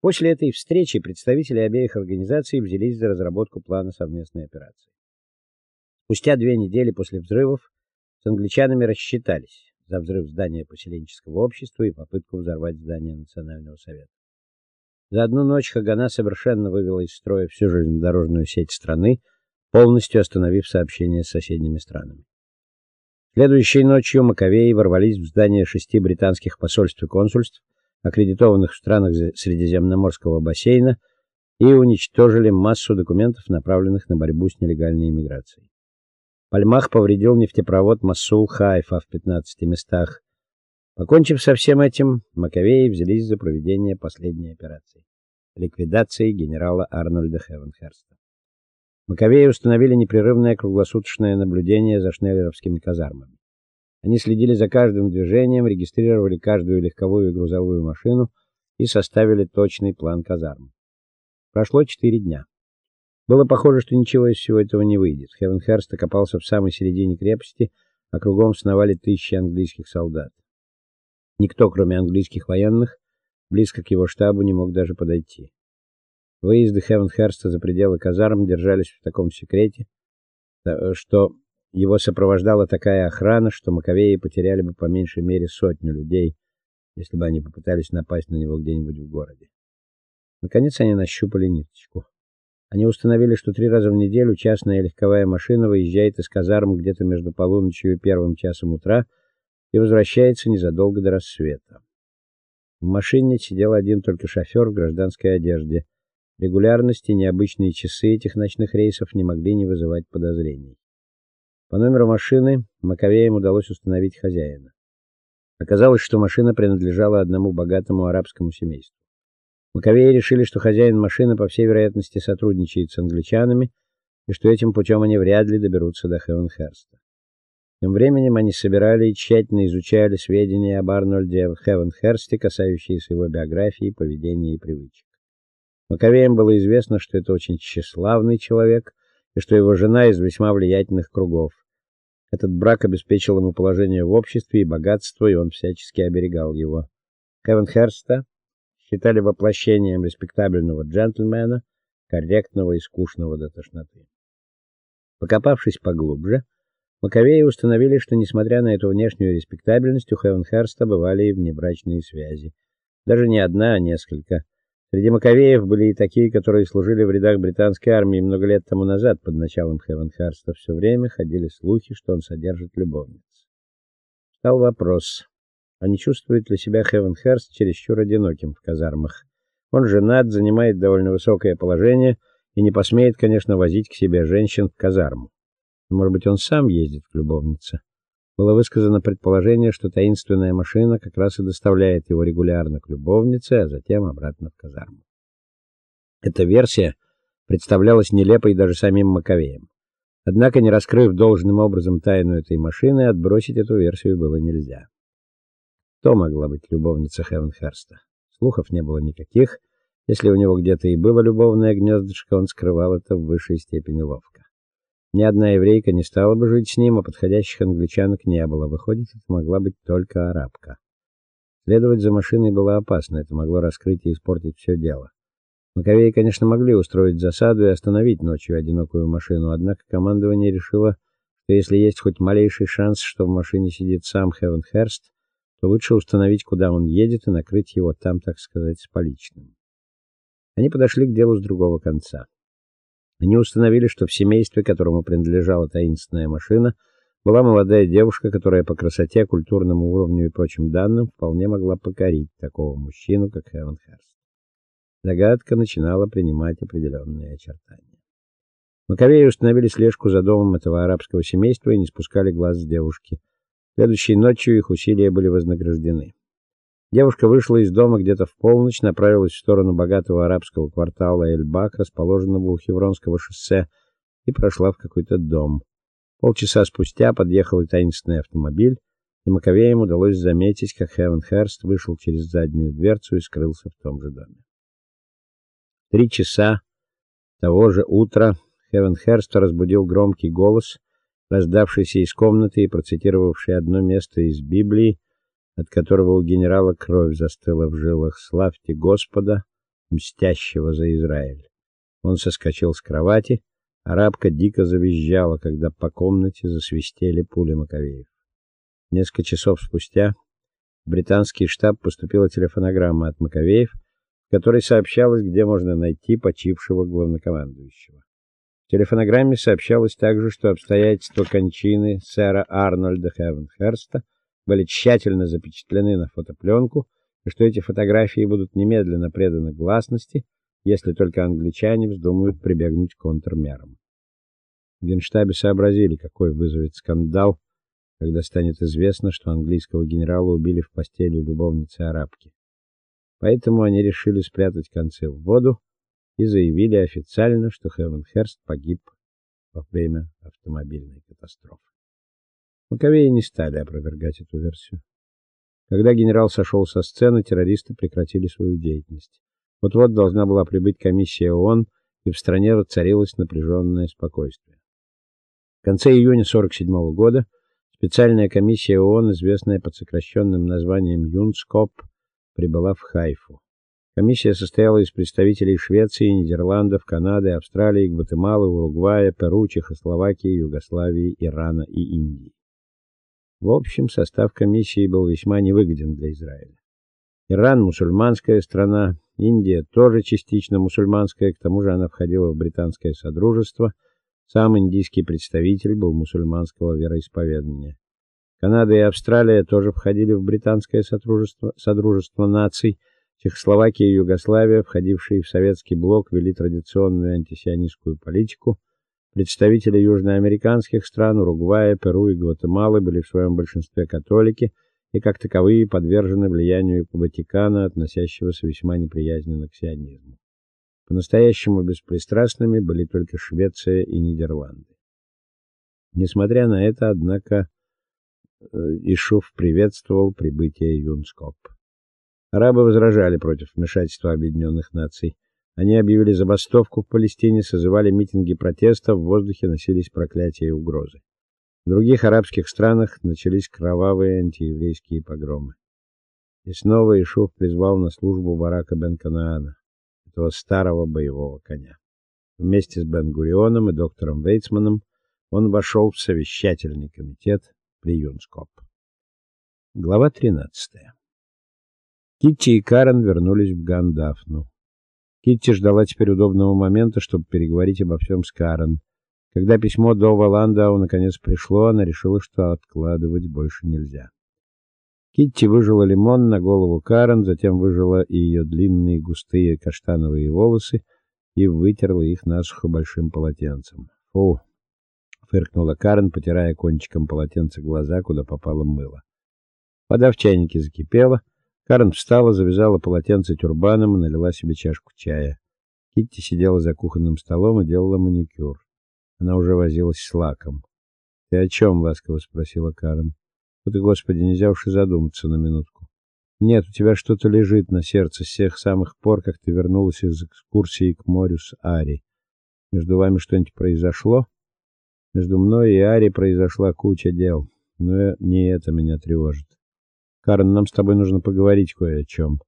После этой встречи представители обеих организаций взялись за разработку плана совместной операции. Спустя две недели после взрывов с англичанами рассчитались за взрыв здания поселенческого общества и попытку взорвать здание Национального совета. За одну ночь Хагана совершенно вывела из строя всю железнодорожную сеть страны, полностью остановив сообщения с соседними странами. Следующей ночью Маковеи ворвались в здание шести британских посольств и консульств, аккредитованных странах Средиземноморского бассейна, и уничтожили массу документов, направленных на борьбу с нелегальной иммиграцией. Пальмах повредил нефтепровод Масул-Хайфа в 15 местах. Покончив со всем этим, Маковеи взялись за проведение последней операции ликвидации генерала Арнольда Хевенхерста. Маковеи установили непрерывное круглосуточное наблюдение за шнеллеровскими казармами. Они следили за каждым движением, регистрировали каждую легковую и грузовую машину и составили точный план казарм. Прошло четыре дня. Было похоже, что ничего из всего этого не выйдет. Хевенхерст окопался в самой середине крепости, а кругом сновали тысячи английских солдат. Никто, кроме английских военных, близко к его штабу не мог даже подойти. Выезды Хевенхерста за пределы казарм держались в таком секрете, что его сопровождала такая охрана, что маковеи потеряли бы по меньшей мере сотню людей, если бы они попытались напасть на него где-нибудь в городе. Наконец они нащупали ниточку. Они установили, что три раза в неделю частная легковая машина выезжает из казарм где-то между полуночью и первым часом утра и возвращается незадолго до рассвета. В машине сидел один только шофер в гражданской одежде. Регулярность и необычные часы этих ночных рейсов не могли не вызывать подозрений. По номеру машины Маковеям удалось установить хозяина. Оказалось, что машина принадлежала одному богатому арабскому семейству. Маковеи решили, что хозяин машины по всей вероятности сотрудничает с англичанами и что этим путем они вряд ли доберутся до Хевенхерста. Тем временем они собирали и тщательно изучали сведения об Арнольде Хевенхерсте, касающиеся его биографии, поведения и привычек. Маковеям было известно, что это очень тщеславный человек и что его жена из весьма влиятельных кругов. Этот брак обеспечил ему положение в обществе и богатство, и он всячески оберегал его. Кевин Херста считали воплощением респектабельного джентльмена, корректного и скучного до тошноты. Покопавшись поглубже, Маковеи установили, что несмотря на эту внешнюю респектабельность, у Хевенхерста бывали и внебрачные связи. Даже не одна, а несколько. Среди маковеев были и такие, которые служили в рядах британской армии много лет тому назад под началом Хевенхарста. Все время ходили слухи, что он содержит любовниц. Стал вопрос, а не чувствует ли себя Хевенхарст чересчур одиноким в казармах? Он женат, занимает довольно высокое положение и не посмеет, конечно, возить к себе женщин в казарму. Может быть, он сам ездит к любовнице было высказано предположение, что таинственная машина как раз и доставляет его регулярно к любовнице, а затем обратно в казарму. Эта версия представлялась нелепой даже самим Маковеем. Однако, не раскрыв должным образом тайну этой машины, отбросить эту версию было нельзя. Кто могла быть любовница Хевенхерста? Слухов не было никаких. Если у него где-то и было любовное гнездышко, он скрывал это в высшей степени ловко. Ни одна еврейка не стала бы жить с ним, а подходящих англичанок не было. Выходит, это могла быть только арабка. Следовать за машиной было опасно, это могло раскрыть и испортить все дело. Маковеи, конечно, могли устроить засаду и остановить ночью одинокую машину, однако командование решило, что если есть хоть малейший шанс, что в машине сидит сам Хевенхерст, то лучше установить, куда он едет, и накрыть его там, так сказать, с поличным. Они подошли к делу с другого конца. Они установили, что в семействе, которому принадлежала таинственная машина, была молодая девушка, которая по красоте, культурному уровню и прочим данным вполне могла покорить такого мужчину, как Хевен Херст. Загадка начинала принимать определенные очертания. Маковеи установили слежку за домом этого арабского семейства и не спускали глаз с девушки. Следующей ночью их усилия были вознаграждены. Девушка вышла из дома где-то в полночь, направилась в сторону богатого арабского квартала Эль-Бак, расположенного у Хевронского шоссе, и прошла в какой-то дом. Полчаса спустя подъехал и таинственный автомобиль, и Маковеям удалось заметить, как Хевенхерст вышел через заднюю дверцу и скрылся в том же доме. Три часа того же утра Хевенхерст разбудил громкий голос, раздавшийся из комнаты и процитировавший одно место из Библии, от которого у генерала кровь застыла в жилах. Славьте Господа, мстящего за Израиль. Он соскочил с кровати, арабка дико завизжала, когда по комнате засвистели пули Маковеев. Несколько часов спустя в британский штаб поступила телефонограмма от Маковеев, в которой сообщалось, где можно найти почившего главнокомандующего. В телефонограмме сообщалось также, что обстоятельства кончины сэра Арнольда Хевенхерста были тщательно запечатлены на фотопленку, и что эти фотографии будут немедленно преданы гласности, если только англичане вздумают прибегнуть к контрмерам. В Генштабе сообразили, какой вызовет скандал, когда станет известно, что английского генерала убили в постели любовницы арабки. Поэтому они решили спрятать концы в воду и заявили официально, что Хевенхерст погиб во время автомобильной катастрофы. Маковеи не стали опровергать эту версию. Когда генерал сошел со сцены, террористы прекратили свою деятельность. Вот-вот должна была прибыть комиссия ООН, и в стране воцарилось напряженное спокойствие. В конце июня 47 -го года специальная комиссия ООН, известная под сокращенным названием ЮНСКОП, прибыла в Хайфу. Комиссия состояла из представителей Швеции, Нидерландов, Канады, Австралии, Гватемалы, Уругвая, Перу, Чехословакии, Югославии, Ирана и Индии. В общем, состав комиссии был весьма невыгоден для Израиля. Иран мусульманская страна, Индия тоже частично мусульманская, к тому же она входила в британское содружество. Сам индийский представитель был мусульманского вероисповедания. Канада и Австралия тоже входили в британское содружество, содружество наций. Чехословакия и Югославия, входившие в советский блок, вели традиционную антисионистскую политику. Представители южноамериканских стран, Уругвая, Перу и Гватемалы были в своем большинстве католики и как таковые подвержены влиянию Ватикана, относящегося весьма неприязненно к сионизму. По-настоящему беспристрастными были только Швеция и Нидерланды. Несмотря на это, однако, э, Ишуф приветствовал прибытие Юнскоп. Арабы возражали против вмешательства Объединенных Наций. Они объявили забастовку в Палестине, созывали митинги протеста, в воздухе носились проклятия и угрозы. В других арабских странах начались кровавые антиеврейские погромы. И снова Ишуф призвал на службу Барака бен Канаана, этого старого боевого коня. Вместе с Бен-Гурионом и доктором Вейцманом он вошел в совещательный комитет при Юнскоп. Глава 13. Китти и Карен вернулись в Гандафну. Китти ждала теперь удобного момента, чтобы переговорить обо всем с Карен. Когда письмо до Валандау наконец пришло, она решила, что откладывать больше нельзя. Китти выжила лимон на голову Карен, затем выжила и ее длинные густые каштановые волосы и вытерла их насухо большим полотенцем. "Фу", фыркнула Карен, потирая кончиком полотенца глаза, куда попало мыло. Вода в чайнике закипела. Карен встала, завязала полотенце тюрбаном и налила себе чашку чая. Китти сидела за кухонным столом и делала маникюр. Она уже возилась с лаком. "Ты о чем?» — ласково спросила Карен. "Вот и, господи, нельзя уж и задуматься на минутку. Нет, у тебя что-то лежит на сердце с тех самых пор, как ты вернулась из экскурсии к морю с Ари. Между вами что-нибудь произошло?" Между мной и Ари произошла куча дел, но не это меня тревожит. Карен, нам с тобой нужно поговорить кое о чем.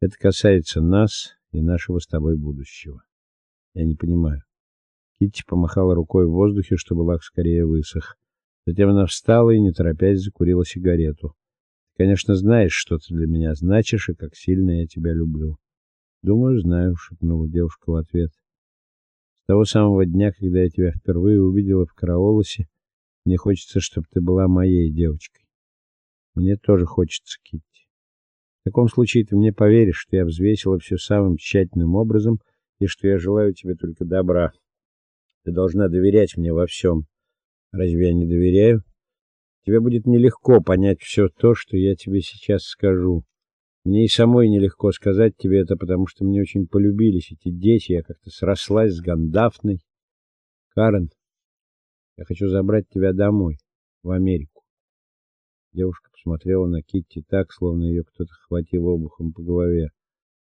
Это касается нас и нашего с тобой будущего. Я не понимаю. Китти помахала рукой в воздухе, чтобы лак скорее высох. Затем она встала и, не торопясь, закурила сигарету. Ты, конечно, знаешь, что ты для меня значишь и как сильно я тебя люблю. Думаю, знаю, шепнула девушка в ответ. С того самого дня, когда я тебя впервые увидела в Караолосе, мне хочется, чтобы ты была моей девочкой. Мне тоже хочется, Китти. В таком случае ты мне поверишь, что я взвесила все самым тщательным образом и что я желаю тебе только добра. Ты должна доверять мне во всем. Разве я не доверяю? Тебе будет нелегко понять все то, что я тебе сейчас скажу. Мне и самой нелегко сказать тебе это, потому что мне очень полюбились эти дети, я как-то срослась с Гандафной. Карен, я хочу забрать тебя домой, в Америку. Девушка посмотрела на Китти так, словно ее кто-то хватил обухом по голове.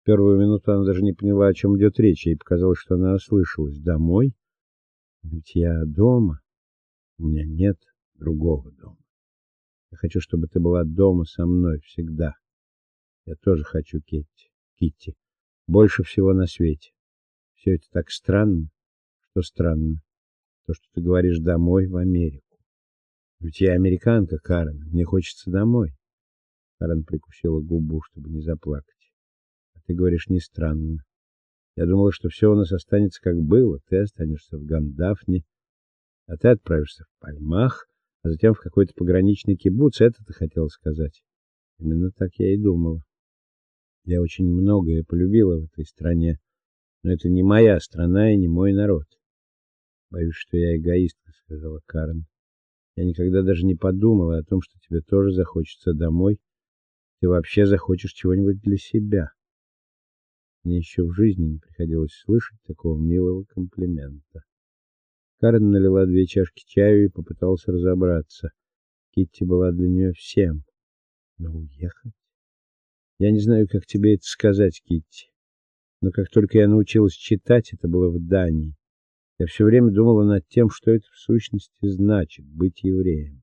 В первую минуту она даже не поняла, о чем идет речь, ей показалось, что она ослышалась. Домой? Ведь я дома. У меня нет другого дома. Я хочу, чтобы ты была дома со мной всегда. Я тоже хочу, Китти. Китти. Больше всего на свете. Все это так странно. Что странно? То, что ты говоришь домой в Америку. Ведь я американка, Карен. Мне хочется домой. Карен прикусила губу, чтобы не заплакать. А ты говоришь не странно. Я думала, что все у нас останется как было. Ты останешься в Гандафне, а ты отправишься в Пальмах, а затем в какой-то пограничный кибуц. Это ты хотела сказать. Именно так я и думала. Я очень многое полюбила в этой стране, но это не моя страна и не мой народ. Боюсь, что я эгоистка, сказала Карен. Я никогда даже не подумала о том, что тебе тоже захочется домой. Ты вообще захочешь чего-нибудь для себя. Мне еще в жизни не приходилось слышать такого милого комплимента. Карен налила две чашки чаю и попыталась разобраться. Китти была для нее всем. Но уехать? Я не знаю, как тебе это сказать, Китти. Но как только я научилась читать, это было в Дании. Я все время думала над тем, что это в сущности значит быть евреем.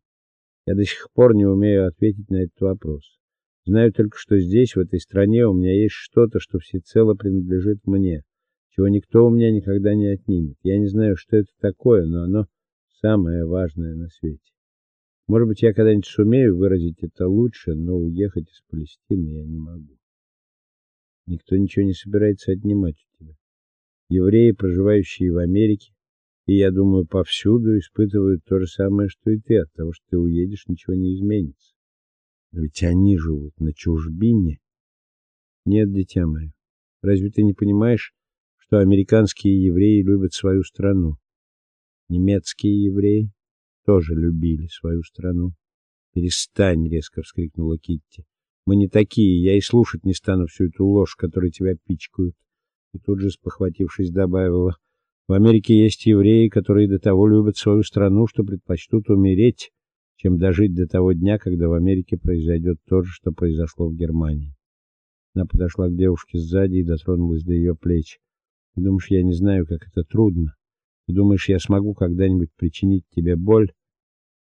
Я до сих пор не умею ответить на этот вопрос. Знаю только, что здесь, в этой стране, у меня есть что-то, что всецело принадлежит мне, чего никто у меня никогда не отнимет. Я не знаю, что это такое, но оно самое важное на свете. Может быть, я когда-нибудь сумею выразить это лучше, но уехать из Палестины я не могу. Никто ничего не собирается отнимать. Евреи, проживающие в Америке, и я думаю, повсюду испытывают то же самое, что и ты. От того, что ты уедешь, ничего не изменится. Ведь они живут на чужбине. Нет, дитя мое. Разве ты не понимаешь, что американские евреи любят свою страну? Немецкие евреи тоже любили свою страну. Перестань, резко вскрикнула Китти. Мы не такие, я и слушать не стану всю эту ложь, которой тебя пичкают. И тут же, спохватившись, добавила: В Америке есть евреи, которые до того любят свою страну, что предпочтут умереть, чем дожить до того дня, когда в Америке произойдет то же, что произошло в Германии. Она подошла к девушке сзади и дотронулась до ее плеч. Ты думаешь, я не знаю, как это трудно? Ты думаешь, я смогу когда-нибудь причинить тебе боль?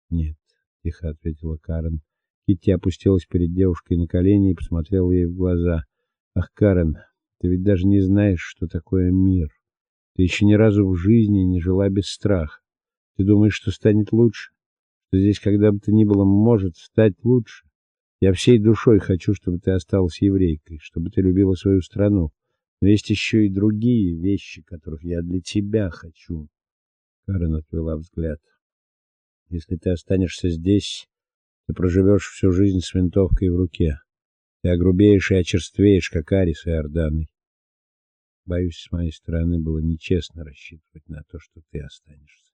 Нет, тихо ответила Карен. Китти опустилась перед девушкой на колени и посмотрела ей в глаза. Ах, Карен, ты ведь даже не знаешь, что такое мир. Ты еще ни разу в жизни не жила без страха. Ты думаешь, что станет лучше? что здесь когда бы то ни было может стать лучше. Я всей душой хочу, чтобы ты осталась еврейкой, чтобы ты любила свою страну. Но есть еще и другие вещи, которых я для тебя хочу. Карен отвела взгляд. Если ты останешься здесь, ты проживешь всю жизнь с винтовкой в руке. Ты огрубеешь и очерствеешь, как Арис и Орданой. Боюсь, с моей стороны было нечестно рассчитывать на то, что ты останешься.